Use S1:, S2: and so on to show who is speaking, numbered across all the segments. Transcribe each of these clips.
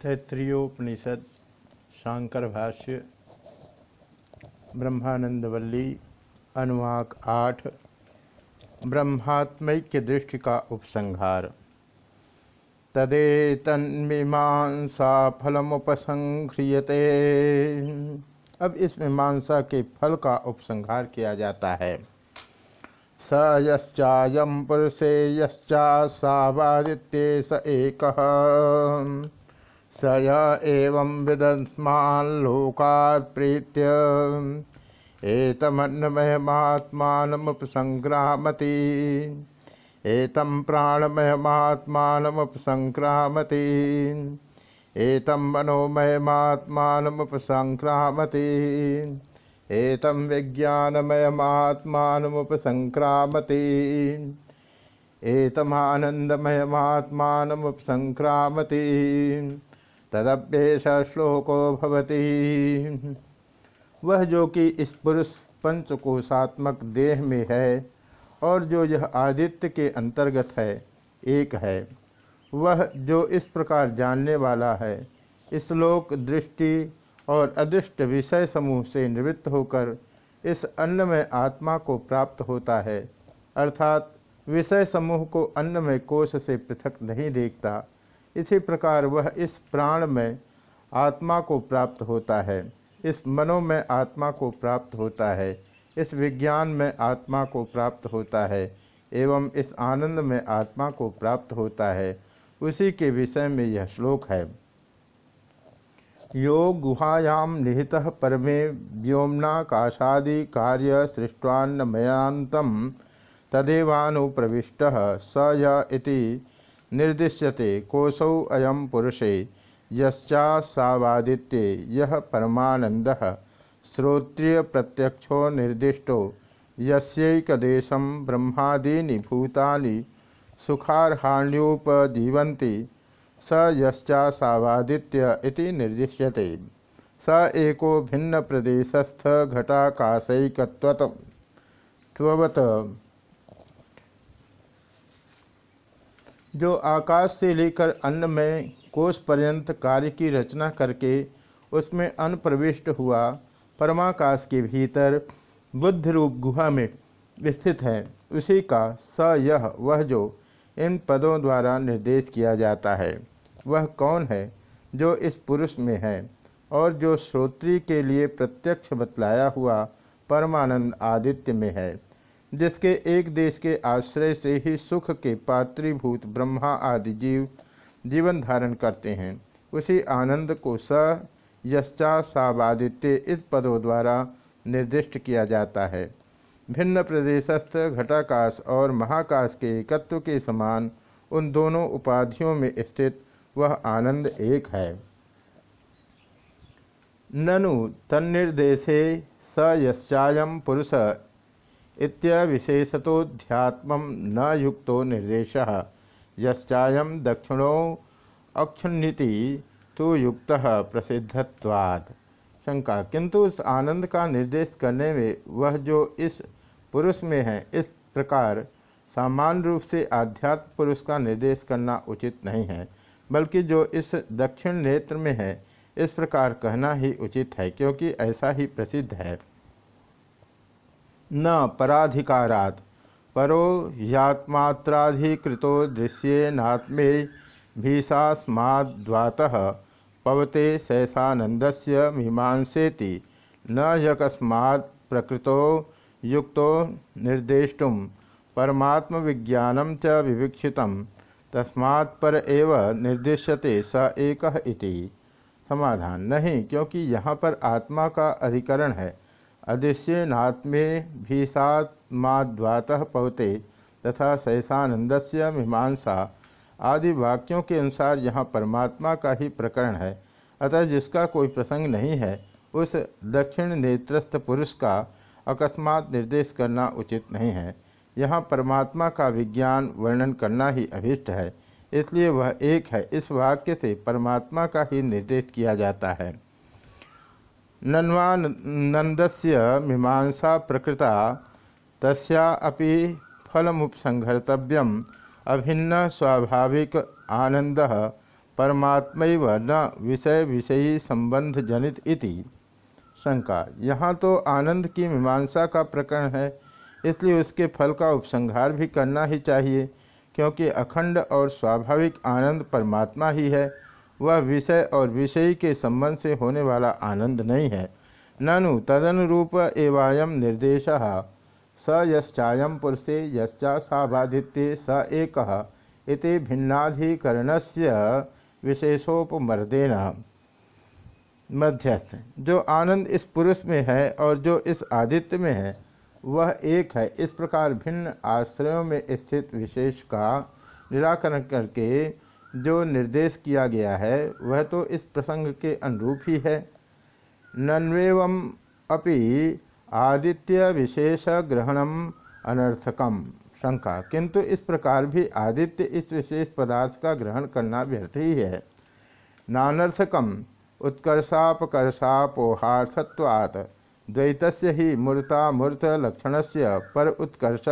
S1: तैत्रीयोपनिषद शांकर भाष्य ब्रह्मानंदवल्ली, अनुवाक आठ ब्रह्मात्मैक्य दृष्टि का उपसंहार। तदेतन्मीमांसा फलमुपसंह्रियते अब इस मीमांसा के फल का उपसंहार किया जाता है। स यश्चायम पुरुषे यश्चा स एक। स य एवं विदस्माल्लोकात् प्रीत्य। एतमन्नमयमात्मानमुपसङ्क्रामति एतं प्राणमयमात्मानमुपसङ्क्रामति एतं मनोमयमात्मानमुपसङ्क्रामति एतं विज्ञानमयमात्मानमुपसङ्क्रामति एतमानन्दमयमात्मानमुपसङ्क्रामति तदभ्येष श्लोको भवती। वह जो कि इस पुरुष पंचकोशात्मक देह में है और जो यह आदित्य के अंतर्गत है, एक है। वह जो इस प्रकार जानने वाला है, इस लोक दृष्टि और अदृष्ट विषय समूह से निवृत्त होकर इस अन्न में आत्मा को प्राप्त होता है, अर्थात विषय समूह को अन्न में कोष से पृथक नहीं देखता। इसी प्रकार वह इस प्राण में आत्मा को प्राप्त होता है, इस मनो में आत्मा को प्राप्त होता है, इस विज्ञान में आत्मा को प्राप्त होता है, एवं इस आनंद में आत्मा को प्राप्त होता है। उसी के विषय में यह श्लोक है। यो गुहायाम निहित परमे व्योमनाकाशादि कार्य सृष्टान्नमयांतम तदेवानुप्रविष्ट स य निर्दिश्यते कोशौ अयम पुरुषे यश्चावादित्ये यह परमानंद श्रोत्रिय प्रत्यक्षो निर्दिष्टो, यस्यैकदेशं ब्रह्मादीनि भूतानि सुखार्हाण्योपजीवन्ति, स यश्चावादित्य इति निर्दिश्यते। स एको भिन्न प्रदेशस्थ घटाकाशैकत्वत जो आकाश से लेकर अन्न में कोष पर्यंत कार्य की रचना करके उसमें अन्न प्रविष्ट हुआ, परमाकाश के भीतर बुद्ध रूप गुहा में स्थित है। उसी का स यह, वह जो इन पदों द्वारा निर्देश किया जाता है, वह कौन है जो इस पुरुष में है और जो श्रोत्री के लिए प्रत्यक्ष बतलाया हुआ परमानंद आदित्य में है? जिसके एक देश के आश्रय से ही सुख के पात्रीभूत ब्रह्मा आदि जीव जीवन धारण करते हैं। उसी आनंद को स यश्चा सावादित्य इस पदों द्वारा निर्दिष्ट किया जाता है। भिन्न प्रदेशस्थ घटाकाश और महाकाश के एकत्व के समान उन दोनों उपाधियों में स्थित वह आनंद एक है। ननु तन्निर्देशे स यश्चायम पुरुष इत्यविशेषतोध्यात्म न युक्तो निर्देश। यश्चायम दक्षिणो अक्षुन्नीति तो युक्त प्रसिद्धत्वात्। शंका, किंतु उस आनंद का निर्देश करने में वह जो इस पुरुष में है, इस प्रकार सामान्य रूप से आध्यात्म पुरुष का निर्देश करना उचित नहीं है, बल्कि जो इस दक्षिण नेत्र में है, इस प्रकार कहना ही उचित है, क्योंकि ऐसा ही प्रसिद्ध है। न पराधिकारात्। परो यात्मात्राधिकृतो दृश्येनात्मे भीषास्माद्वातः पवते सैसानंदस्य मीमांसेति। न यकस्मात् प्रकृतो युक्तो परमात्म विज्ञानम च विवीक्षितम। तस्मात् पर एव निर्दिश्यते स एक इति। समाधान नहीं, क्योंकि यहाँ पर आत्मा का अधिकरण है। अदृश्यनात्मे भीषात्माद्वातः पवते तथा सहसानंद से मीमांसा आदि वाक्यों के अनुसार यहाँ परमात्मा का ही प्रकरण है। अतः जिसका कोई प्रसंग नहीं है, उस दक्षिण नेत्रस्थ पुरुष का अकस्मात निर्देश करना उचित नहीं है। यहाँ परमात्मा का विज्ञान वर्णन करना ही अभिष्ट है, इसलिए वह एक है। इस वाक्य से परमात्मा का ही निर्देश किया जाता है। नन्वानंदस्य मीमांसा प्रकृता, तस्या अपि फलमुपसंहर्तव्यम। अभिन्न स्वाभाविक आनंद परमात्मैव न विषय विषयी संबंध जनित इति। शंका। यहाँ तो आनंद की मीमांसा का प्रकरण है, इसलिए उसके फल का उपसंहार भी करना ही चाहिए, क्योंकि अखंड और स्वाभाविक आनंद परमात्मा ही है। वह विषय और विषयी के संबंध से होने वाला आनंद नहीं है। ननु तदनुरूप एवायम निर्देश। स यश्चायम पुरुषे यश्चा साबाधित्य स एक। भिन्नाधिकरण से विशेषोपमर्देन। मध्यस्थ। जो आनंद इस पुरुष में है और जो इस आदित्य में है, वह एक है। इस प्रकार भिन्न आश्रयों में स्थित विशेष का निराकरण करके जो निर्देश किया गया है, वह तो इस प्रसंग के अनुरूप ही है। नन्वेवम अपि आदित्य विशेष ग्रहणम अनर्थकम। शंका। किंतु इस प्रकार भी आदित्य इस विशेष पदार्थ का ग्रहण करना व्यर्थ ही है। नानर्थकम उत्कर्षापकर्षापोहार्थत्वात्। द्वैत ही से पर उत्कर्ष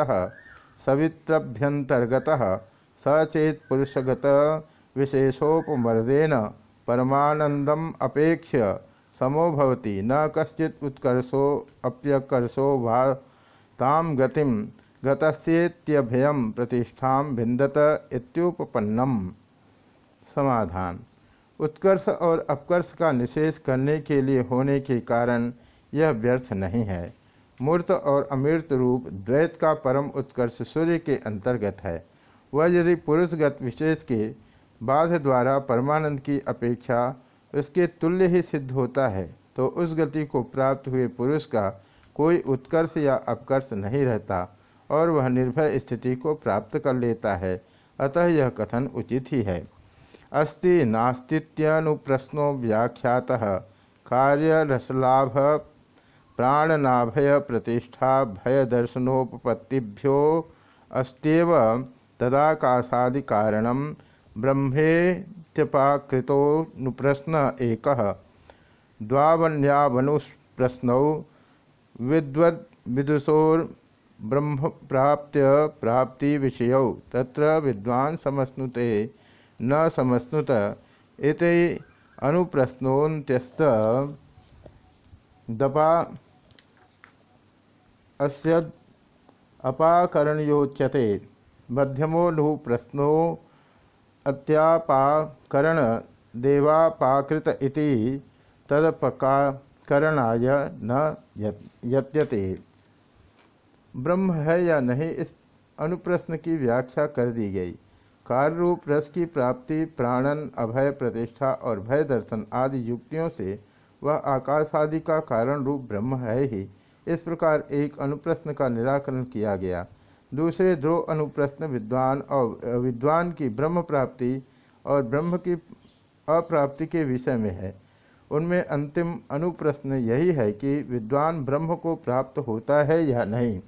S1: सवित्रभ्यंतर्गत सचेत पुरुषगत विशेषोपमर्देन परमानंदम अपेक्ष समो भवति न कश्चित उत्कर्षो अप्यकर्षो वा ताम गतिम गतस्येत्यभयम प्रतिष्ठा भिंदत इत्युपपन्नम। समाधान। उत्कर्ष और अपकर्ष का निषेध करने के लिए होने के कारण यह व्यर्थ नहीं है। मूर्त और अमृत रूप द्वैत का परम उत्कर्ष सूर्य के अंतर्गत है। वह यदि पुरुषगत विशेष के बाध द्वारा परमानंद की अपेक्षा उसके तुल्य ही सिद्ध होता है तो उस गति को प्राप्त हुए पुरुष का कोई उत्कर्ष या अपकर्ष नहीं रहता और वह निर्भय स्थिति को प्राप्त कर लेता है। अतः यह कथन उचित ही है। अस्ति नास्तीनुप्रश्नो व्याख्यात कार्यरसलाभ प्राणनाभय प्रतिष्ठा भयदर्शनोपत्तिभ्यो अस्त्यव तदाकाशादिकारण ब्रह्मेत्यपाकृतोनुप्रश्न एक। द्वावन्यावनुप्रश्नौ विद्वद विदुषोर्ब्रह्म प्राप्त्य प्राप्ति विषय तत्र विद्वान समश्नुते न समश्नुत इत अनुप्रश्नोन्त्यस्त दपा अस्य अपाकरणयोच्यते। मध्यमो लघु प्रश्नो अत्यापाकरण देवापाकृत इति तदपकाकरणाय न यत्यते। ब्रह्म है या नहीं इस अनुप्रश्न की व्याख्या कर दी गई। कार्य रूप रस की प्राप्ति, प्राणन, अभय प्रतिष्ठा और भय दर्शन आदि युक्तियों से वह आकाश आदि का कारण रूप ब्रह्म है ही। इस प्रकार एक अनुप्रश्न का निराकरण किया गया। दूसरे दो अनुप्रश्न विद्वान और विद्वान की ब्रह्म प्राप्ति और ब्रह्म की अप्राप्ति के विषय में है। उनमें अंतिम अनुप्रश्न यही है कि विद्वान ब्रह्म को प्राप्त होता है या नहीं।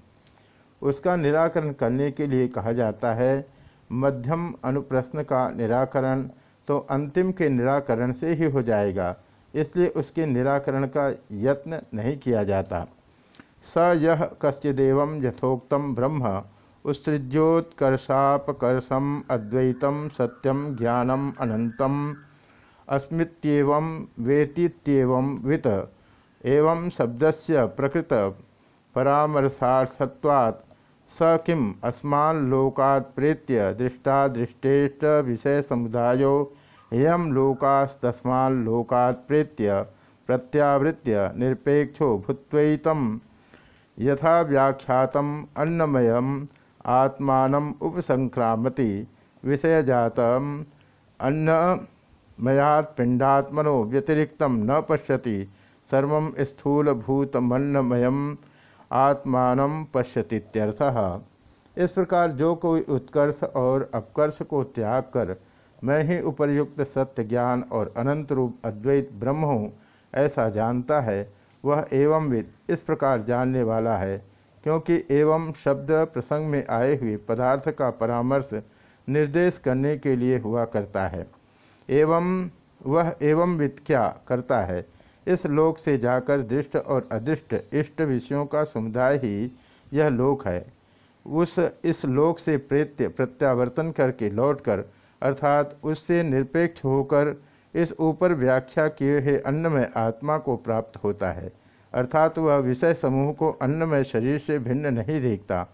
S1: उसका निराकरण करने के लिए कहा जाता है, मध्यम अनुप्रश्न का निराकरण तो अंतिम के निराकरण से ही हो जाएगा, इसलिए उसके निराकरण का यत्न नहीं किया जाता। स यह कश्चिदेव यथोक्त ब्रह्म उत्सृज्योत्कर्षापकर्षम अद्वैतम सत्यम ज्ञानम अनंतम अस्मित्येवं वेतीत्येवं वित, एवं शब्दस्य प्रकृत परामर्शार्थत्वात् स किम अस्मालोकात् प्रेत्य दृष्टादृष्टेष्ट विषय समुदायो यम लोकास्तस्माल्लोकात् प्रेत्य प्रत्यावृत्य निरपेक्षो भूत्वैतम यथा व्याख्यात अन्नमय आत्मान उपसंक्रामति विषयजात अन्नमयात् पिंडात्मनो व्यतिरिक्त न पश्यति। सर्व स्थूलभूतमन्नमयम् आत्मान पश्यतीत्यर्थ। इस प्रकार जो कोई उत्कर्ष और अपकर्ष को त्याग कर, मैं ही उपर्युक्त सत्य ज्ञान और अनंत रूप अद्वैत ब्रह्म हूँ, ऐसा जानता है। वह एवं एवंविद इस प्रकार जानने वाला है, क्योंकि एवं शब्द प्रसंग में आए हुए पदार्थ का परामर्श निर्देश करने के लिए हुआ करता है। एवं वह एवं विद क्या करता है, इस लोक से जाकर दृष्ट और अदृष्ट इष्ट विषयों का समुदाय ही यह लोक है। उस, इस लोक से प्रेत्य प्रत्यावर्तन करके लौटकर, अर्थात उससे निरपेक्ष होकर इस ऊपर व्याख्या किए हुए अन्नमय आत्मा को प्राप्त होता है। अर्थात वह विषय समूह को अन्नमय शरीर से भिन्न नहीं देखता।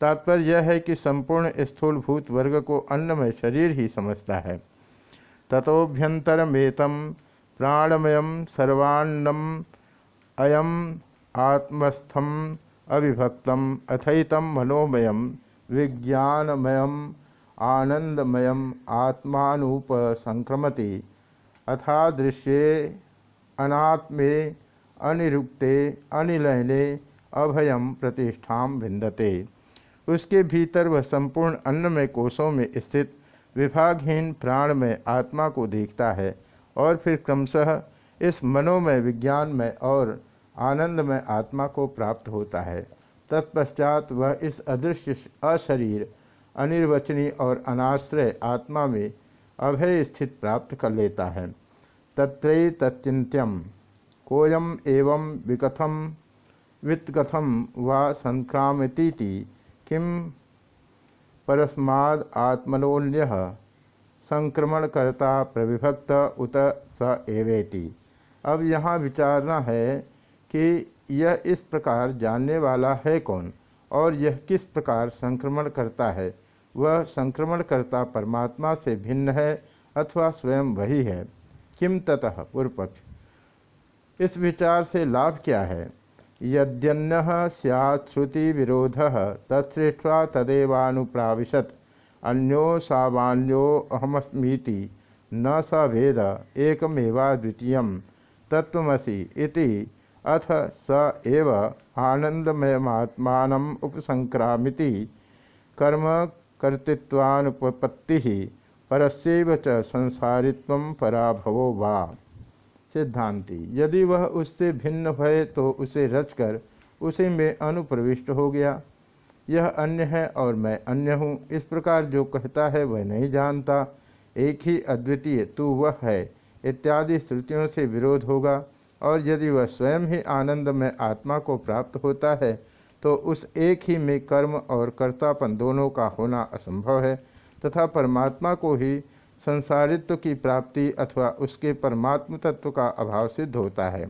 S1: तात्पर्य यह है कि संपूर्ण स्थूलभूत वर्ग को अन्नमय शरीर ही समझता है। तथोभ्यंतरमेतम प्राणमय सर्वान्नम अयम आत्मस्थम अविभक्तम अथईतम मनोमय विज्ञानमय आनंदमय आत्मानुपसंक्रमति। अथादृश्ये अनात्मे, अनिरुक्ते, अनिलयने अभयम प्रतिष्ठा भिंदते उसके भीतर वह संपूर्ण अन्नमय कोषों में स्थित विभागहीन प्राण में आत्मा को देखता है और फिर क्रमशः इस मनोमय विज्ञान में और आनंदमय आत्मा को प्राप्त होता है। तत्पश्चात वह इस अदृश्य अशरीर, अनिर्वचनीय और अनाश्रय आत्मा में अभय स्थित प्राप्त कर लेता है। तत्चिंत्यम कोयम एवं विकथम वित्कथम व संक्रामती किम परस्माद आत्मनोन्य संक्रमणकर्ता प्रविभक्त उत स एवेति। अब यहाँ विचारना है कि यह इस प्रकार जानने वाला है कौन और यह किस प्रकार संक्रमण करता है? वह संक्रमणकर्ता परमात्मा से भिन्न है अथवा स्वयं वही है। किम ततः पूर्व पक्ष इस विचार से लाभ क्या है? यद्यन्न सैत्श्रुति विरोध तत्सृष्टवा तदेवानुप्राविशत। अन्यो सावान्यो अहमस्मीति, न स भेद एकमेवा द्वितीय तत्वमसि इति, अथ स एव आनंदमयमात्मान उपसंक्रामिति। कर्म कर्तृत्वानुपत्ति परस्यव च संसारित्व पराभवो वा। सिद्धांति, यदि वह उससे भिन्न भय तो उसे रचकर उसी में अनुप्रविष्ट हो गया। यह अन्य है और मैं अन्य हूँ। इस प्रकार जो कहता है, वह नहीं जानता। एक ही अद्वितीय तू वह है, इत्यादि श्रुतियों से विरोध होगा। और यदि वह स्वयं ही आनंद में आत्मा को प्राप्त होता है तो उस एक ही में कर्म और कर्तापन दोनों का होना असंभव है, तथा परमात्मा को ही संसारित्व की प्राप्ति अथवा उसके परमात्म तत्व का अभाव सिद्ध होता है।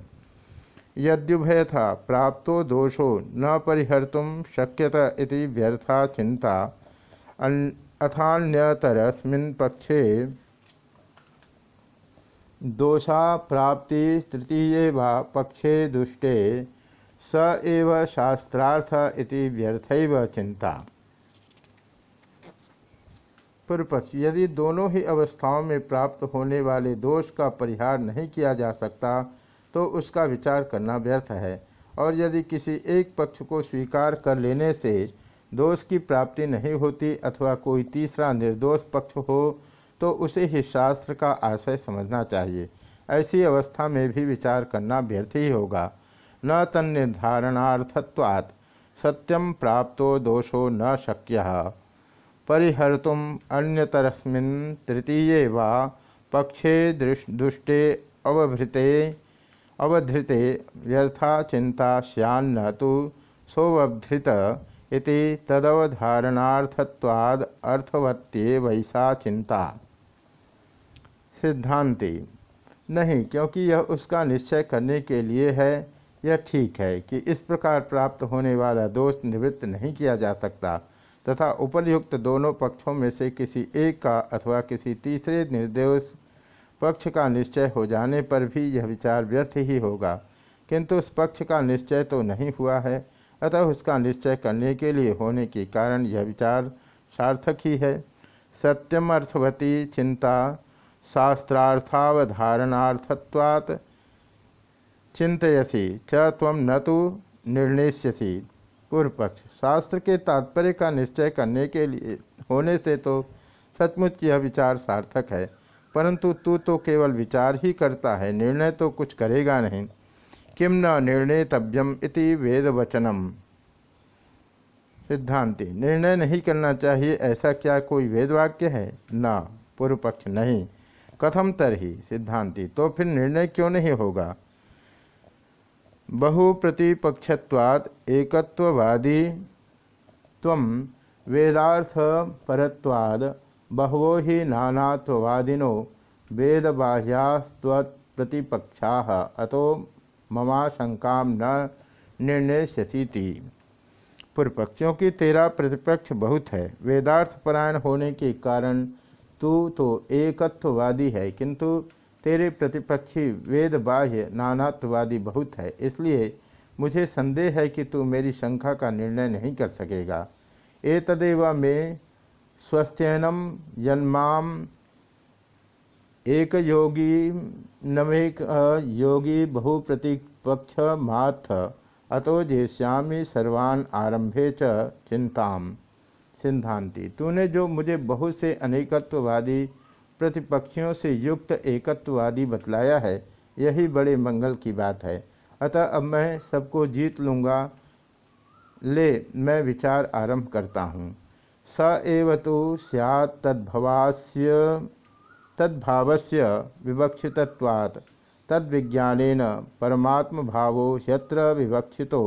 S1: यद्युभय था प्राप्तो दोषो न परिहर्तुम शक्यत इति व्यर्था चिंता अथान्यतरस्मिन् पक्षे दोषा प्राप्ति तृतीय व पक्षे दुष्टे स एव शास्त्रार्थ इति व्यर्थैव चिंता पूर्व पक्ष यदि दोनों ही अवस्थाओं में प्राप्त होने वाले दोष का परिहार नहीं किया जा सकता तो उसका विचार करना व्यर्थ है। और यदि किसी एक पक्ष को स्वीकार कर लेने से दोष की प्राप्ति नहीं होती अथवा कोई तीसरा निर्दोष पक्ष हो तो उसे ही शास्त्र का आशय समझना चाहिए। ऐसी अवस्था में भी विचार करना व्यर्थ ही होगा। न तन्निर्धारणार्थत्वात् सत्यम प्राप्तो दोषो न शक्य। परिहर्तुम अन्यतरस्मिन् तृतीये वा पक्षे दुष्टे अवभृते, अवधृते व्यर्था चिंता सैन्न तो सोवधृत इति अर्थवत्ये वैसा चिंता सिद्धांति नहीं, क्योंकि यह उसका निश्चय करने के लिए है यह ठीक है कि इस प्रकार प्राप्त होने वाला दोष निवृत्त नहीं किया जा सकता, तथा उपरयुक्त दोनों पक्षों में से किसी एक का अथवा किसी तीसरे निर्दोष पक्ष का निश्चय हो जाने पर भी यह विचार व्यर्थ ही होगा। किंतु उस पक्ष का निश्चय तो नहीं हुआ है, अतः उसका निश्चय करने के लिए होने के कारण यह विचार सार्थक ही है। सत्यम अर्थवती चिंता शास्त्रार्थावधारणार्थत्वात् चिंतयसी च न तो निर्णयसी पूर्व पक्ष शास्त्र के तात्पर्य का निश्चय करने के लिए, होने से तो सचमुच यह विचार सार्थक है, परंतु तू तो केवल विचार ही करता है, निर्णय तो कुछ करेगा नहीं। किम न निर्णय तव्यम इति वेदवचनम। सिद्धांति, निर्णय नहीं करना चाहिए, ऐसा क्या कोई वेदवाक्य है? न पूर्व पक्ष नहीं। कथम तरही? सिद्धांति तो फिर निर्णय क्यों नहीं होगा? बहुप्रतिपक्षवाद एकत्ववादी तम वेदार्थ परत्वाद बहवो ही नानात्ववादिनो वेदबाह्यास्त्वत्प्रतिपक्षा। अतो ममाशंका न निर्णयती पूर्व पक्षियों की तेरा प्रतिपक्ष बहुत है। वेदार्थ परायण होने के कारण तू तो एकत्ववादी है, किंतु तेरे प्रतिपक्षी वेद बाह्य नानात्ववादी बहुत है, इसलिए मुझे संदेह है कि तू मेरी शंका का निर्णय नहीं कर सकेगा। ए तदेव में स्वस्थनम जन्माम एक योगी नमेक योगी बहुप्रतिपक्ष माथ अतो जेश्यामी सर्वान आरंभे च चिंताम सिद्धांति, तूने जो मुझे बहुत से अनेकत्ववादी प्रतिपक्षियों से युक्त एकत्ववादी बतलाया है। यही बड़े मंगल की बात है। अतः अब मैं सबको जीत लूँगा। ले, मैं विचार आरंभ करता हूँ। स एव तो सैत् तद्भवास्य, तद्भावस्य विवक्षितत्वात्। तद्विज्ञानेन परमात्म भावो ह्यत्र विवक्षितो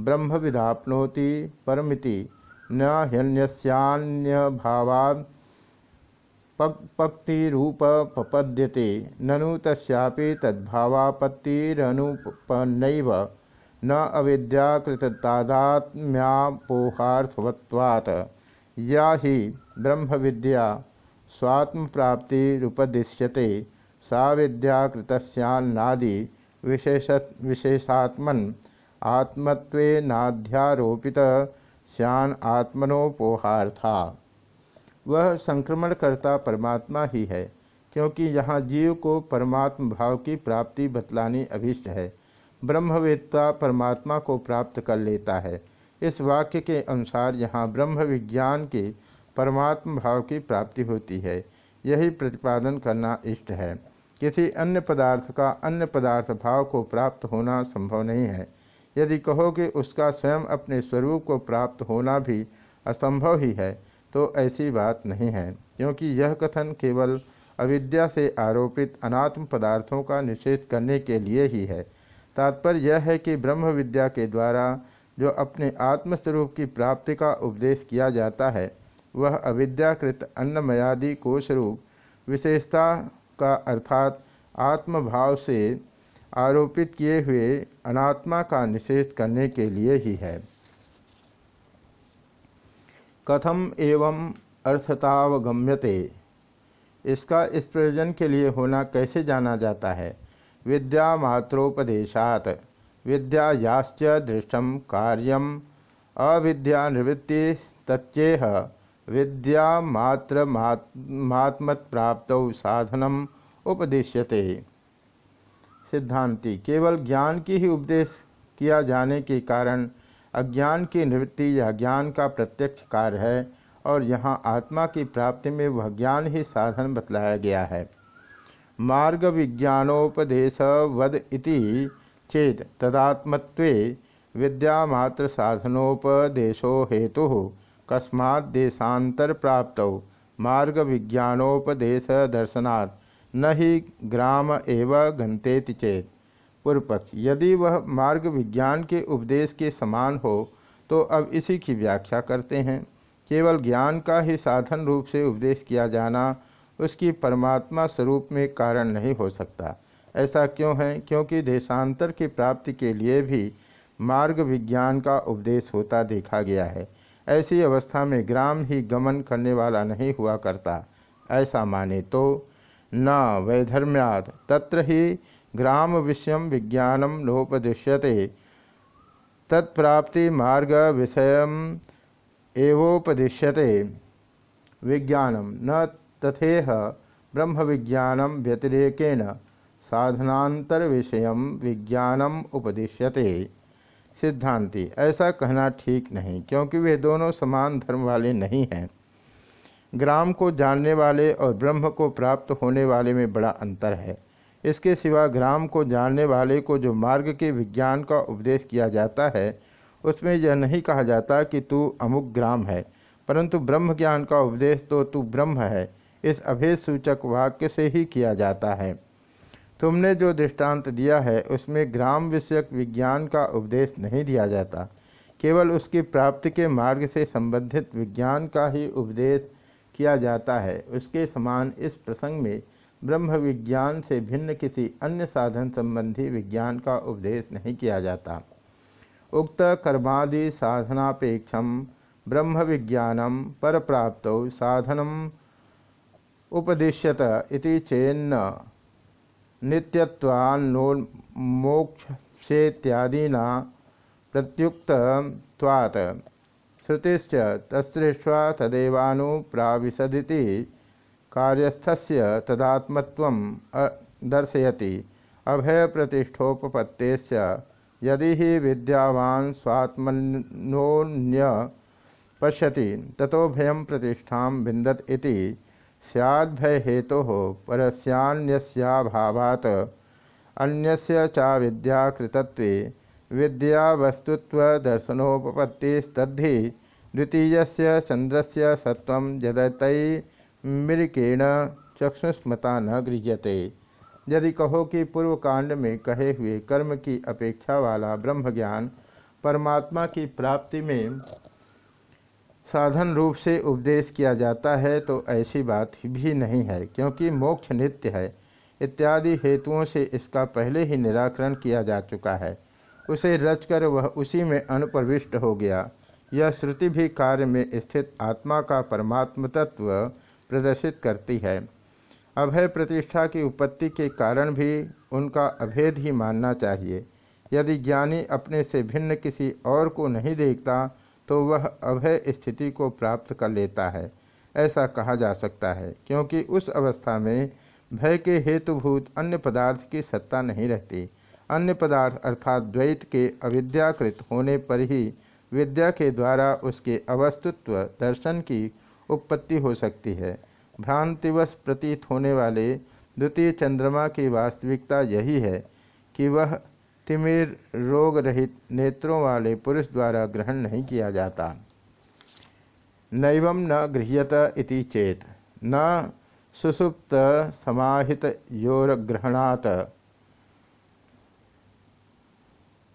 S1: ब्रह्म विधाप्नोति परमिति। न ह्यन्यस्यान्य भावात् पक्तिरूपपद्यते ननु तस्यापि तद्भावापत्तिरनुपन्नैव न अविद्याकृततादात्म्यापोहार्थवत्वात् या हि ब्रह्मविद्या स्वात्मप्राप्तिरुपदिश्यते। सा विद्याकृतस्यान्नादि विशेष, विशेषात्मन आत्मत्वेनाध्यारोपित श्यान आत्मनोपोहार्था। वह संक्रमणकर्ता परमात्मा ही है, क्योंकि यहाँ जीव को परमात्म भाव की प्राप्ति बतलानी अभिष्ट है। ब्रह्मवेत्ता परमात्मा को प्राप्त कर लेता है। इस वाक्य के अनुसार यहाँ ब्रह्म विज्ञान के परमात्म भाव की प्राप्ति होती है। यही प्रतिपादन करना इष्ट है। किसी अन्य पदार्थ का अन्य पदार्थ भाव को प्राप्त होना संभव नहीं है। यदि कहो कि उसका स्वयं अपने स्वरूप को प्राप्त होना भी असंभव ही है तो ऐसी बात नहीं है, क्योंकि यह कथन केवल अविद्या से आरोपित अनात्म पदार्थों का निषेध करने के लिए ही है। तात्पर्य यह है कि ब्रह्म विद्या के द्वारा जो अपने आत्मस्वरूप की प्राप्ति का उपदेश किया जाता है, वह अविद्याकृत अन्नमयादि कोशरूप विशेषता का अर्थात आत्मभाव से आरोपित किए हुए अनात्मा का निषेध करने के लिए ही है। कथम एवं अर्थतावगम्यते। इसका इस प्रयोजन के लिए होना कैसे जाना जाता है? विद्या मात्रोपदेशात। विद्यायाश्च दृष्टम कार्यम अविद्या निवृत्ति तच्चेह। विद्या मात्र मात्मत प्राप्त साधनम उपदेश्यते। सिद्धांति, केवल ज्ञान की ही उपदेश किया जाने के कारण अज्ञान की निवृत्ति या ज्ञान का प्रत्यक्ष कार्य है, और यहाँ आत्मा की प्राप्ति में वह ज्ञान ही साधन बतलाया गया है। मार्ग विज्ञानोपदेश वद इति चेत तदात्मत्वे विद्यामात्र साधनोपदेशो हेतु कस्मात् देशांतर प्राप्त मार्ग विज्ञानोपदेश दर्शनात्। न ही ग्राम एव घंतेति चेत। पूर्व पक्ष यदि वह मार्ग विज्ञान के उपदेश के समान हो तो अब इसी की व्याख्या करते हैं। केवल ज्ञान का ही साधन रूप से उपदेश किया जाना उसकी परमात्मा स्वरूप में कारण नहीं हो सकता। ऐसा क्यों है? क्योंकि देशांतर की प्राप्ति के लिए भी मार्ग विज्ञान का उपदेश होता देखा गया है। ऐसी अवस्था में ग्राम ही गमन करने वाला नहीं हुआ करता। ऐसा माने तो न वैधर्म्याद तत्र ही ग्राम विषय विज्ञानम नोपदिश्यते तत्प्राप्ति मार्ग विषय एवोपदिश्यते। विज्ञानम न तथेह ब्रह्म विज्ञानम व्यतिरेकेन साधनांतर विषय विज्ञानम उपदिश्यते। सिद्धांति, ऐसा कहना ठीक नहीं, क्योंकि वे दोनों समान धर्म वाले नहीं हैं। ग्राम को जानने वाले और ब्रह्म को प्राप्त होने वाले में बड़ा अंतर है। इसके सिवा ग्राम को जानने वाले को जो मार्ग के विज्ञान का उपदेश किया जाता है, उसमें यह नहीं कहा जाता कि तू अमुक ग्राम है, परंतु ब्रह्म ज्ञान का उपदेश तो तू ब्रह्म है, इस अभेद सूचक वाक्य से ही किया जाता है। तुमने जो दृष्टांत दिया है, उसमें ग्राम विषयक विज्ञान का उपदेश नहीं दिया जाता, केवल उसकी प्राप्ति के मार्ग से संबंधित विज्ञान का ही उपदेश किया जाता है। उसके समान इस प्रसंग में ब्रह्म विज्ञान से भिन्न किसी अन्य साधन संबंधी विज्ञान का उपदेश नहीं किया जाता। उक्त कर्मादि साधनापेक्षम ब्रह्म विज्ञानम पर प्राप्त साधनम उपदिश्यत इति चेन्न नित्यत्वान्नोन्मोक्षेत्यादिना प्रत्युक्तवात् श्रुतिश्च तत्सृष्ट्वा तदेवानुप्राविशदिति कार्यस्थस्य तदात्मत्वं दर्शयति। अभय प्रतिष्ठोपत्तेश्च यदि ही विद्यावान स्वात्मनोन्य पश्यति ततो भयम प्रतिष्ठा विंदत इति सैद्भय हेतु परस्यान्यस्याभावात्। अन्यस्य चा विद्याकृतत्वे विद्यावस्तुत्व दर्शनोपत्तिस्तद्धि द्वितीयस्य चंद्रस्य सत्वं यदतै मिरिकेण चक्षुष्मता न गृह्यते। यदि कहो कि पूर्व कांड में कहे हुए कर्म की अपेक्षा वाला ब्रह्म ज्ञान परमात्मा की प्राप्ति में साधन रूप से उपदेश किया जाता है तो ऐसी बात भी नहीं है, क्योंकि मोक्ष नित्य है। इत्यादि हेतुओं से इसका पहले ही निराकरण किया जा चुका है। उसे रचकर वह उसी में अनुप्रविष्ट हो गया। यह श्रुति भी कार्य में स्थित आत्मा का परमात्म तत्व प्रदर्शित करती है। अभय प्रतिष्ठा की उपत्ति के कारण भी उनका अभेद ही मानना चाहिए। यदि ज्ञानी अपने से भिन्न किसी और को नहीं देखता तो वह अभय स्थिति को प्राप्त कर लेता है। ऐसा कहा जा सकता है, क्योंकि उस अवस्था में भय के हेतुभूत अन्य पदार्थ की सत्ता नहीं रहती। अन्य पदार्थ अर्थात द्वैत के अविद्याकृत होने पर ही विद्या के द्वारा उसके अवस्तुत्व, दर्शन की उत्पत्ति हो सकती है। भ्रांतिवश प्रतीत होने वाले द्वितीय चंद्रमा की वास्तविकता यही है कि वह तिमिर रोग रहित नेत्रों वाले पुरुष द्वारा ग्रहण नहीं किया जाता। नैव न गृह्यत इति चेत, न सुसुप्त समाहित योरग्रहणात।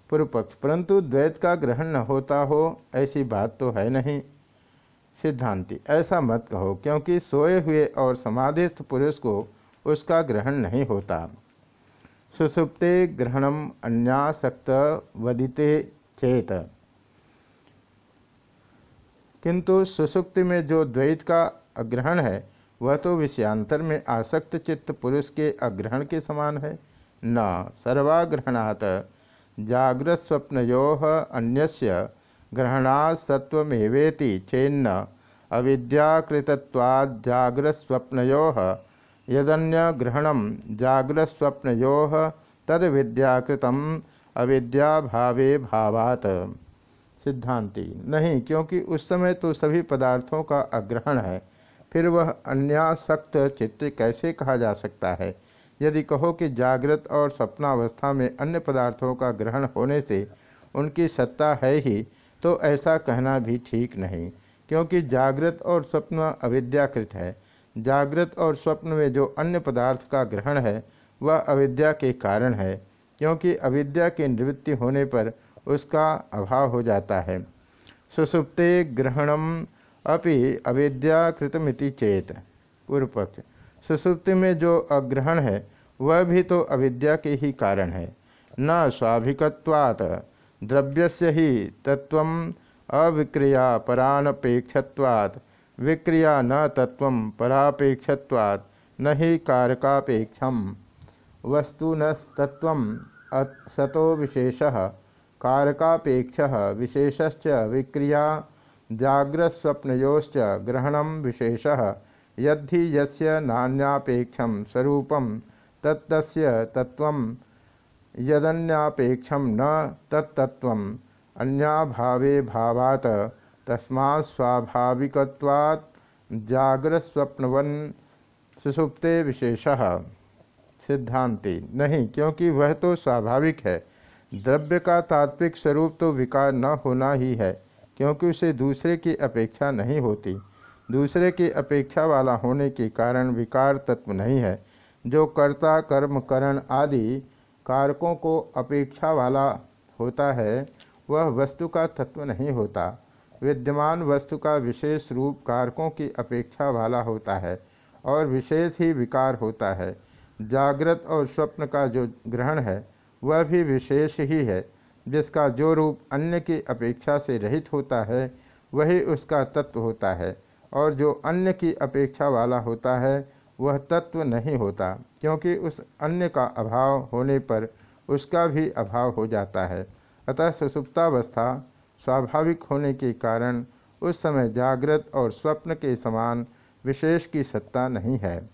S1: पूर्व पक्ष परंतु द्वैत का ग्रहण न होता हो, ऐसी बात तो है नहीं। सिद्धांति। ऐसा मत कहो, क्योंकि सोए हुए और समाधिस्थ पुरुष को उसका ग्रहण नहीं होता। सुसुप्ते ग्रहणम अन्यासक्त वदिते चेत। किंतु सुसुप्ति में जो द्वैत का अग्रहण है, वह तो विषयांतर में आसक्त चित्त पुरुष के अग्रहण के समान है। न, सर्वाग्रहणात जागृत स्वप्नो अन्यस्य ग्रहणात्सत्वेति चेन्न अविद्याकृतवाजाग्रस्वप्नो यदन्यग्रहण जाग्रस्वप्नो तद विद्याकृत अविद्याभावे भावात। सिद्धांति, नहीं, क्योंकि उस समय तो सभी पदार्थों का अग्रहण है, फिर वह अन्यासक्त चित्त कैसे कहा जा सकता है? यदि कहो कि जागृत और स्वप्नावस्था में अन्य पदार्थों का ग्रहण होने से उनकी सत्ता है ही तो ऐसा कहना भी ठीक नहीं, क्योंकि जागृत और स्वप्न अविद्याकृत है। जागृत और स्वप्न में जो अन्य पदार्थ का ग्रहण है, वह अविद्या के कारण है, क्योंकि अविद्या की निवृत्ति होने पर उसका अभाव हो जाता है। सुसुप्ते ग्रहणम अपि अविद्याकृतमिति चेत। पूर्व पक्ष सुसुप्ति में जो अग्रहण है, वह भी तो अविद्या के ही कारण है। न द्रव्यस्य ही तत्व अविक्रिया परानपेक्षत्वात् विक्रिया न तत्व परापेक्षत्वात्। न ही कारकापेक्षम। वस्तुनस्तत्व सतो विशेष। कारकापेक्ष विशेषश्च विक्रिया, जाग्रस्वप्नयोश्च ग्रहण विशेष। यद्धि यस्य नान्यापेक्षम स्वरूपम तत्तस्य यदन्यापेक्षम न तत्तत्व अन्याभावे भावात तस्मा स्वाभाविकवात् जागृस्वप्नवन सुसुप्ते विशेष। सिद्धांति नहीं, क्योंकि वह तो स्वाभाविक है। द्रव्य का तात्विक स्वरूप तो विकार न होना ही है, क्योंकि उसे दूसरे की अपेक्षा नहीं होती। दूसरे की अपेक्षा वाला होने के कारण विकार तत्व नहीं है। जो कर्ता, कर्म, करण आदि कारकों को अपेक्षा वाला होता है, वह वस्तु का तत्व नहीं होता। विद्यमान वस्तु का विशेष रूप कारकों की अपेक्षा वाला होता है और विशेष ही विकार होता है। जागृत और स्वप्न का जो ग्रहण है, वह भी विशेष ही है, जिसका जो रूप अन्य की अपेक्षा से रहित होता है, वही उसका तत्व होता है। और जो अन्य की अपेक्षा वाला होता है वह तत्व नहीं होता, क्योंकि उस अन्य का अभाव होने पर उसका भी अभाव हो जाता है। अतः सुसुप्तावस्था स्वाभाविक होने के कारण उस समय जागृत और स्वप्न के समान विशेष की सत्ता नहीं है।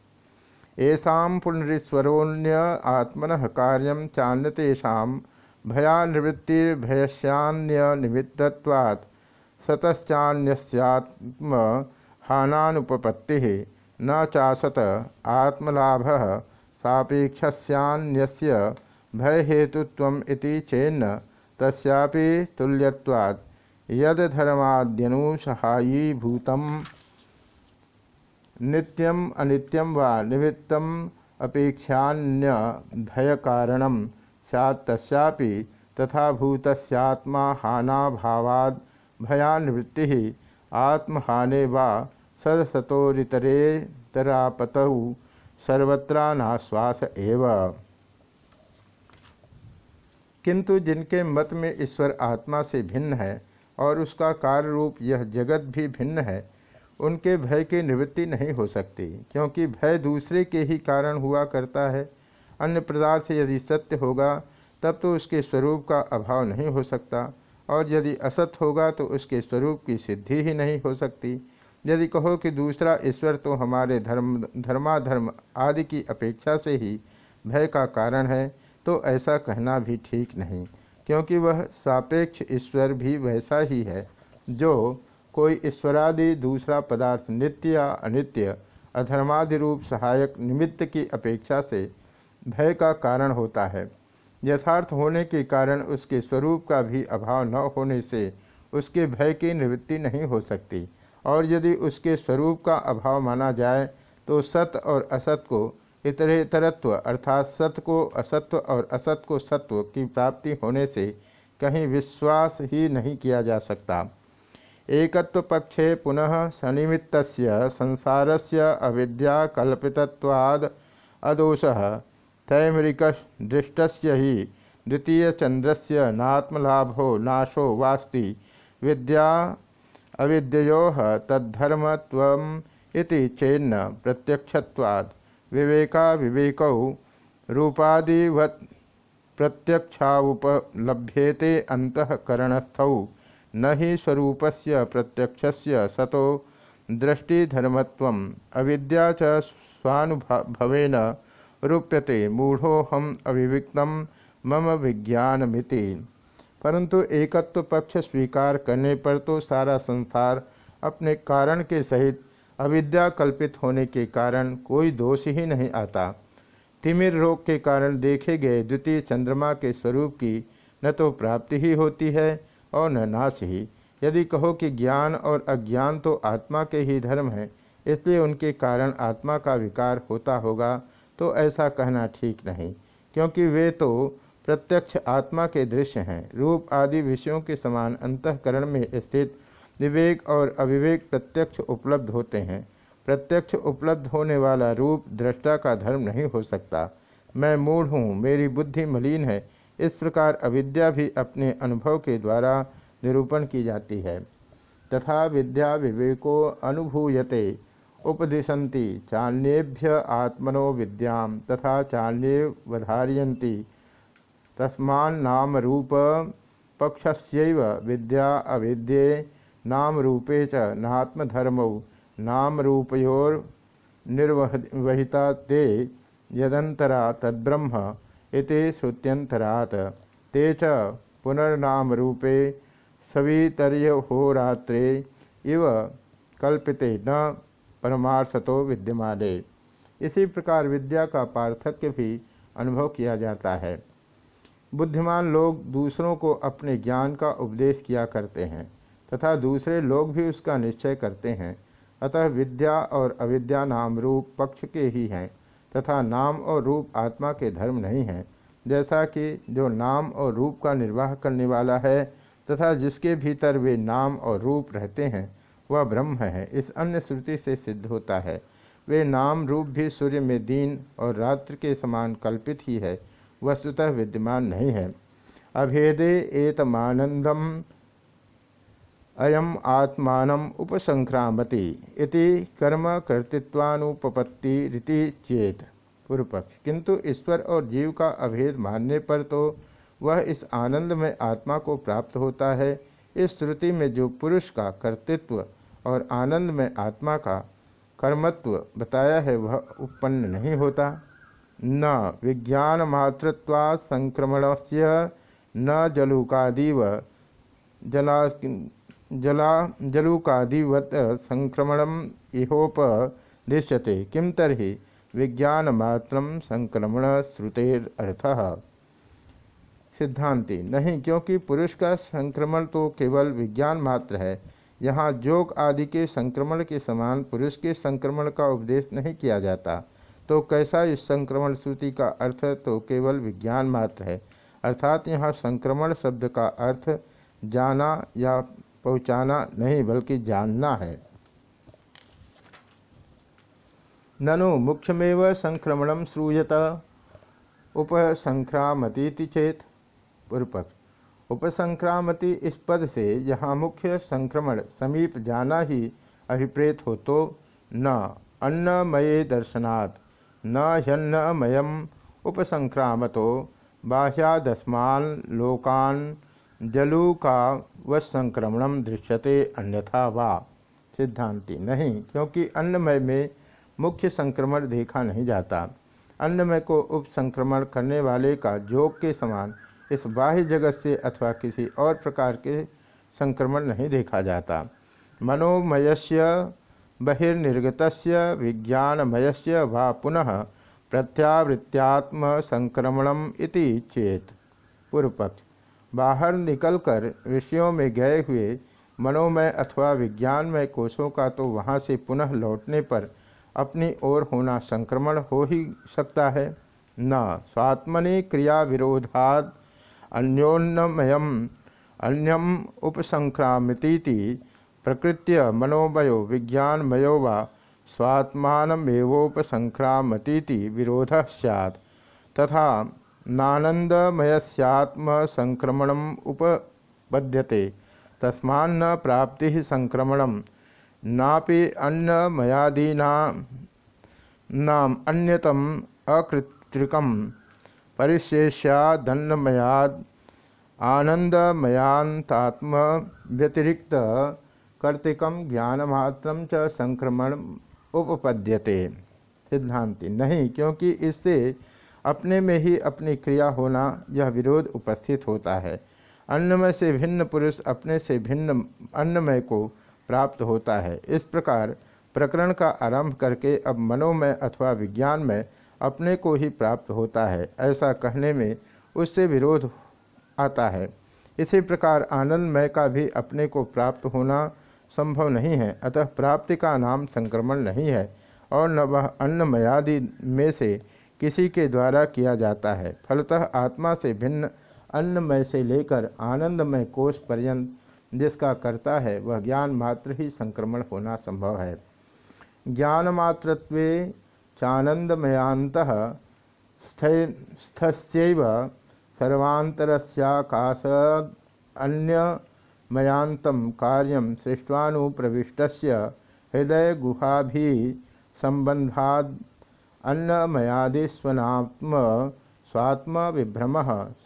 S1: ऐसा पुनरीश्वरोन्य आत्मन कार्य चान्यतेषा भयानिवृत्तिर्भयस्यान्य निमित्तवात् सतश्चान्यस्यात्म हानानुपपत्ति। न चासत आत्मलाभ सापेक्षस्यान्यस्य भयहेतुत्वम् इति चेन्न तस्यापि तुल्यत्वात् यदधर्माद्यनुसहायीभूतं नित्यम अनित्यम वा निमित्तम अपेक्षान्य भयकारणम सैत् तस्यापि तथा भूतस्यात्मा हानाभावाद भयानिवृत्ति आत्महाने वा सदसतोरितरेतरापतौ सर्वत्रा नाश्वास एव। किंतु जिनके मत में ईश्वर आत्मा से भिन्न है और उसका कार्य रूप यह जगत भी भिन्न है, उनके भय की निवृत्ति नहीं हो सकती, क्योंकि भय दूसरे के ही कारण हुआ करता है। अन्य पदार्थ यदि सत्य होगा, तब तो उसके स्वरूप का अभाव नहीं हो सकता, और यदि असत होगा तो उसके स्वरूप की सिद्धि ही नहीं हो सकती। यदि कहो कि दूसरा ईश्वर तो हमारे धर्म, धर्माधर्म आदि की अपेक्षा से ही भय का कारण है तो ऐसा कहना भी ठीक नहीं, क्योंकि वह सापेक्ष ईश्वर भी वैसा ही है, जो कोई ईश्वरादि दूसरा पदार्थ नित्य या अनित्य, अधर्मादि रूप सहायक निमित्त की अपेक्षा से भय का कारण होता है। यथार्थ होने के कारण उसके स्वरूप का भी अभाव न होने से उसके भय की निवृत्ति नहीं हो सकती। और यदि उसके स्वरूप का अभाव माना जाए तो सत्य और असत को इतरेतरत्व अर्थात सत्य को असत्व और असत को सत्व की प्राप्ति होने से कहीं विश्वास ही नहीं किया जा सकता। एकत्व पक्षे पुनः सनिमित्त संसार से अविद्या कल्पित्वाद अदोष तैमरिक दृष्ट ही द्वितीय चंद्र नात्मलाभो नाशो वास्ति विद्या अविद्यो तद्धर्मत्व चेन्न प्रत्यक्षवाद विवेका विवेकौ रूपादिवत् प्रत्यक्षाउपलभ्येते अंतकरणस्थौ न ही स्वरूपस्य प्रत्यक्षस्य सतो दृष्टिधर्मत्वम्। अविद्या च रूप्यते। मूढ़ोहम अविविक्तम। मम विज्ञानमिति। परंतु एकत्व पक्ष स्वीकार करने पर तो सारा संसार अपने कारण के सहित अविद्या कल्पित होने के कारण कोई दोष ही नहीं आता। तिमिर रोग के कारण देखे गए द्वितीय चंद्रमा के स्वरूप की न तो प्राप्ति ही होती है और न नाश ही। यदि कहो कि ज्ञान और अज्ञान तो आत्मा के ही धर्म हैं, इसलिए उनके कारण आत्मा का विकार होता होगा तो ऐसा कहना ठीक नहीं, क्योंकि वे तो प्रत्यक्ष आत्मा के दृश्य हैं। रूप आदि विषयों के समान अंतकरण में स्थित विवेक और अविवेक प्रत्यक्ष उपलब्ध होते हैं। प्रत्यक्ष उपलब्ध होने वाला रूप दृष्टा का धर्म नहीं हो सकता। मैं मूढ़ हूँ, मेरी बुद्धि मलिन है। इस प्रकार अविद्या भी अपने अनुभव के द्वारा निरूपण की जाती है। तथा विद्या विवेको अनुभूयते। उपदिशन्ति, चान्येभ्य आत्मनो विद्या तथा चान्ये वधारियंती तस्मान्नाम रूप पक्षस्यैव विद्या अविद्ये, नाम रूपे च नात्मधर्मौ, नाम रूपयोर्निर्वहिता ते यदंतरा तद्ब्रह्म इति श्रुत्यंतरात् ते च पुनर्नाम रूपे सवितर्यहोरात्रे इव कल्पिते न परमार्थतो विद्यमाने। इसी प्रकार विद्या का पार्थक्य भी अनुभव किया जाता है। बुद्धिमान लोग दूसरों को अपने ज्ञान का उपदेश किया करते हैं, तथा दूसरे लोग भी उसका निश्चय करते हैं। अतः विद्या और अविद्या नाम रूप पक्ष के ही हैं, तथा नाम और रूप आत्मा के धर्म नहीं हैं, जैसा कि जो नाम और रूप का निर्वाह करने वाला है, तथा जिसके भीतर वे नाम और रूप रहते हैं, वह ब्रह्म है। इस अन्य श्रुति से सिद्ध होता है, वे नाम रूप भी सूर्य में दिन और रात्र के समान कल्पित ही है। वस्तुतः विद्यमान नहीं है। अभेदे एतमानंदम, अयम आत्मान उपसंक्रामति इति कर्म कर्तृत्वानुपपत्ति रीति चेत पूर्व पक्ष किंतु ईश्वर और जीव का अभेद मानने पर तो वह इस आनंद में आत्मा को प्राप्त होता है। इस श्रुति में जो पुरुष का कर्तृत्व और आनंद में आत्मा का कर्मत्व बताया है, वह उत्पन्न नहीं होता। न विज्ञान मातृत्वा संक्रमण से न जलुकादिव जला जला जलुकादिवत संक्रमण इहोपदिश्यते। किम तरी विज्ञान मात्र संक्रमण श्रुतेरर्थ सिद्धांति नहीं, क्योंकि पुरुष का संक्रमण तो केवल विज्ञान मात्र है। यहाँ जोग आदि के संक्रमण के समान पुरुष के संक्रमण का उपदेश नहीं किया जाता। तो कैसा इस संक्रमण श्रुति का अर्थ तो केवल विज्ञान मात्र है। अर्थात यहाँ संक्रमण शब्द का अर्थ जाना या पहुँचाना नहीं, बल्कि जानना है। ननु मुख्यमेव संक्रमण श्रूयत। उपसंक्रामती चेत पूर्वक उपसंक्रामति इस पद से यहाँ मुख्य संक्रमण, समीप जाना ही अभिप्रेत हो तो न। अन्नमये दर्शनात्। न ह्यन्नमयम उपसंक्रामतो बाह्यादस्मान लोकान वसंक्रमण दृश्यते अन्यथा वा। सिद्धांति, नहीं, क्योंकि अन्नमय में मुख्य संक्रमण देखा नहीं जाता। अन्नमय को उपसंक्रमण करने वाले का जोग के समान इस बाह्य जगत से अथवा किसी और प्रकार के संक्रमण नहीं देखा जाता। मनोमयस्य बहिर्निर्गत विज्ञानमयस्य वा पुनः प्रत्यावृत्त्यात्म संक्रमणम इति चेत। पूर्व पक्ष बाहर निकलकर विषयों में गए हुए मनोमय अथवा विज्ञानमय कोषों का तो वहाँ से पुनः लौटने पर अपनी ओर होना संक्रमण हो ही सकता है। न। स्वात्मनि क्रिया विरोधाद अन्योन्नमयम, अन्यम उपसंक्रामिती प्रकृत्य मनोमयो विज्ञानमयो वा स्वात्मानमेवोपसंक्रामती विरोध सैत् तथा नानंदमयस्यात्मसंक्रमण उपपद्यते। तस्मान्न प्राप्ति संक्रमण नापि अन्नमयादीना नाम अन्यतम अकृत्रिकम। परिशेष्यादन्नमयाद आनंदमयांतात्म व्यतिरिक्त कर्तिकम ज्ञानमात्र च संक्रमण उपपद्यते। सिद्धांति, नहीं, क्योंकि इससे अपने में ही अपनी क्रिया होना, यह विरोध उपस्थित होता है। अन्नमय से भिन्न पुरुष अपने से भिन्न अन्नमय को प्राप्त होता है। इस प्रकार प्रकरण का आरंभ करके अब मनोमय अथवा विज्ञान में अपने को ही प्राप्त होता है। ऐसा कहने में उससे विरोध आता है। इसी प्रकार आनंदमय का भी अपने को प्राप्त होना संभव नहीं है। अतः प्राप्ति का नाम संक्रमण नहीं है और न वह अन्नमयादि में से किसी के द्वारा किया जाता है। फलतः आत्मा से भिन्न अन्नमय से लेकर आनंदमय कोष पर्यंत जिसका करता है, वह ज्ञान मात्र ही संक्रमण होना संभव है। ज्ञान मात्रत्वे चानंदमयांत स्थस्यैव सर्वांतरस्याकाश अन्यमयांतं कार्यं सृष्टानुप्रविष्टस्य हृदय गुहाभि संबंधाद अन्नमयादिस्वनात्म स्वात्म विभ्रम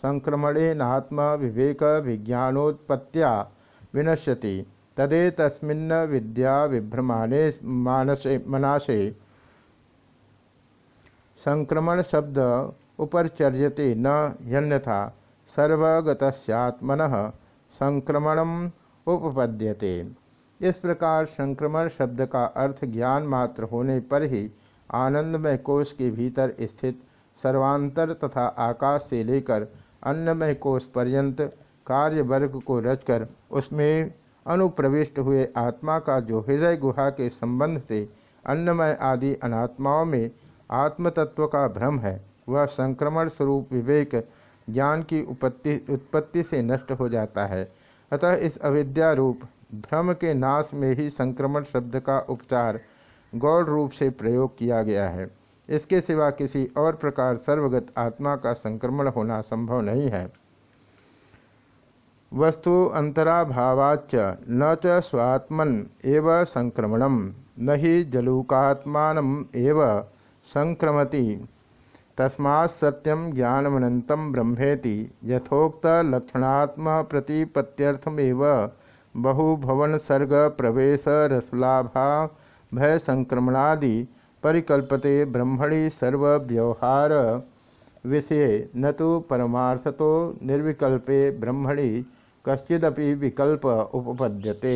S1: संक्रमणेनात्म विवेक विज्ञानोत्पत्तिया विनश्यति। तदे तस्मिन्न विद्या विभ्रमाणे मानसे मनासे संक्रमण शब्द उपरचर्यते न यन्यथा सर्वगतस्यात्मन संक्रमण उपपद्यते। इस प्रकार संक्रमण शब्द का अर्थ ज्ञान मात्र होने पर ही आनंदमय कोष के भीतर स्थित सर्वांतर तथा आकाश से लेकर अन्नमय कोष पर्यंत कार्य वर्ग को रचकर उसमें अनुप्रविष्ट हुए आत्मा का जो हृदय गुहा के संबंध से अन्नमय आदि अनात्माओं में आत्मतत्व का भ्रम है, वह संक्रमण स्वरूप विवेक ज्ञान की उपत्ति उत्पत्ति से नष्ट हो जाता है। अतः इस अविद्या रूप, भ्रम के नाश में ही संक्रमण शब्द का उपचार गौड़ रूप से प्रयोग किया गया है। इसके सिवा किसी और प्रकार सर्वगत आत्मा का संक्रमण होना संभव नहीं है। वस्तु अंतराभावाच न च स्वात्मन एव संक्रमणम, न ही जलूकात्मान एव संक्रमति। तस्मा सत्यम ज्ञानमनंतम ब्रह्मेति यथोक्त लक्षणात्म प्रतिपत्त्यर्थमेव बहुभवन सर्ग प्रवेश रसलाभा भय संक्रमणादि परिकल्पते ब्रह्मणि सर्वव्यवहार विषय न तो परमार्थतो निर्विकल्पे ब्रह्मणि कश्चिदपि विकल्प उपपद्यते।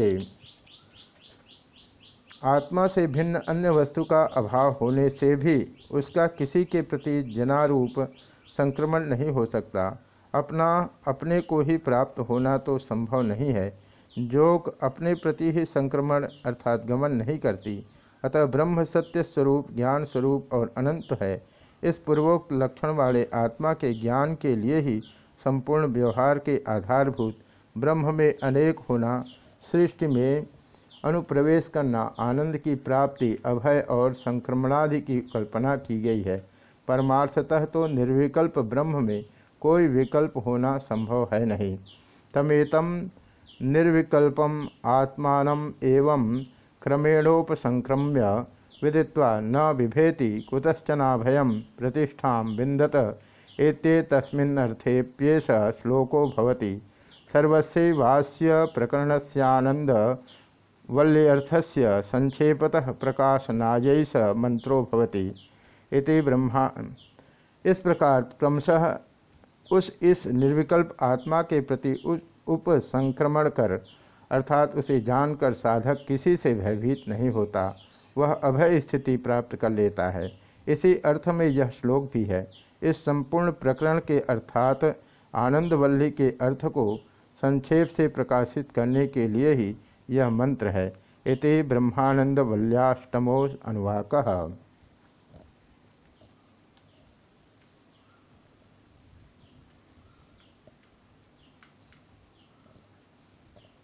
S1: आत्मा से भिन्न अन्य वस्तु का अभाव होने से भी उसका किसी के प्रति जनारूप संक्रमण नहीं हो सकता। अपना, अपने को ही प्राप्त होना तो संभव नहीं है। जोग अपने प्रति ही संक्रमण अर्थात गमन नहीं करती। अतः ब्रह्म सत्य स्वरूप, ज्ञान स्वरूप और अनंत है। इस पूर्वोक्त लक्षण वाले आत्मा के ज्ञान के लिए ही संपूर्ण व्यवहार के आधारभूत ब्रह्म में अनेक होना, सृष्टि में अनुप्रवेश करना आनंद की प्राप्ति, अभय और संक्रमणादि की कल्पना की गई है। परमार्थतः तो निर्विकल्प ब्रह्म में कोई विकल्प होना संभव है नहीं। तमेतम निर्विकल्पम आत्मान एवं क्रमेणोपसंक्रम्य विदित्वा न बिभेति कुतश्चनाभयम प्रतिष्ठा विंदत एते श्लोको भवति। सर्वस्वास्य प्रकरणस्यानंद वल्यर्थस्य संक्षेपतः स मंत्रो भवति ब्रह्मा। इस प्रकार क्रमशः उस इस निर्विकल्प आत्मा के प्रति उपसंक्रमण कर, अर्थात उसे जानकर साधक किसी से भयभीत नहीं होता, वह अभय स्थिति प्राप्त कर लेता है। इसी अर्थ में यह श्लोक भी है। इस संपूर्ण प्रकरण के अर्थात आनंदवल्ली के अर्थ को संक्षेप से प्रकाशित करने के लिए ही यह मंत्र है। इति ब्रह्मानंद वल्याष्टमो अनुवाक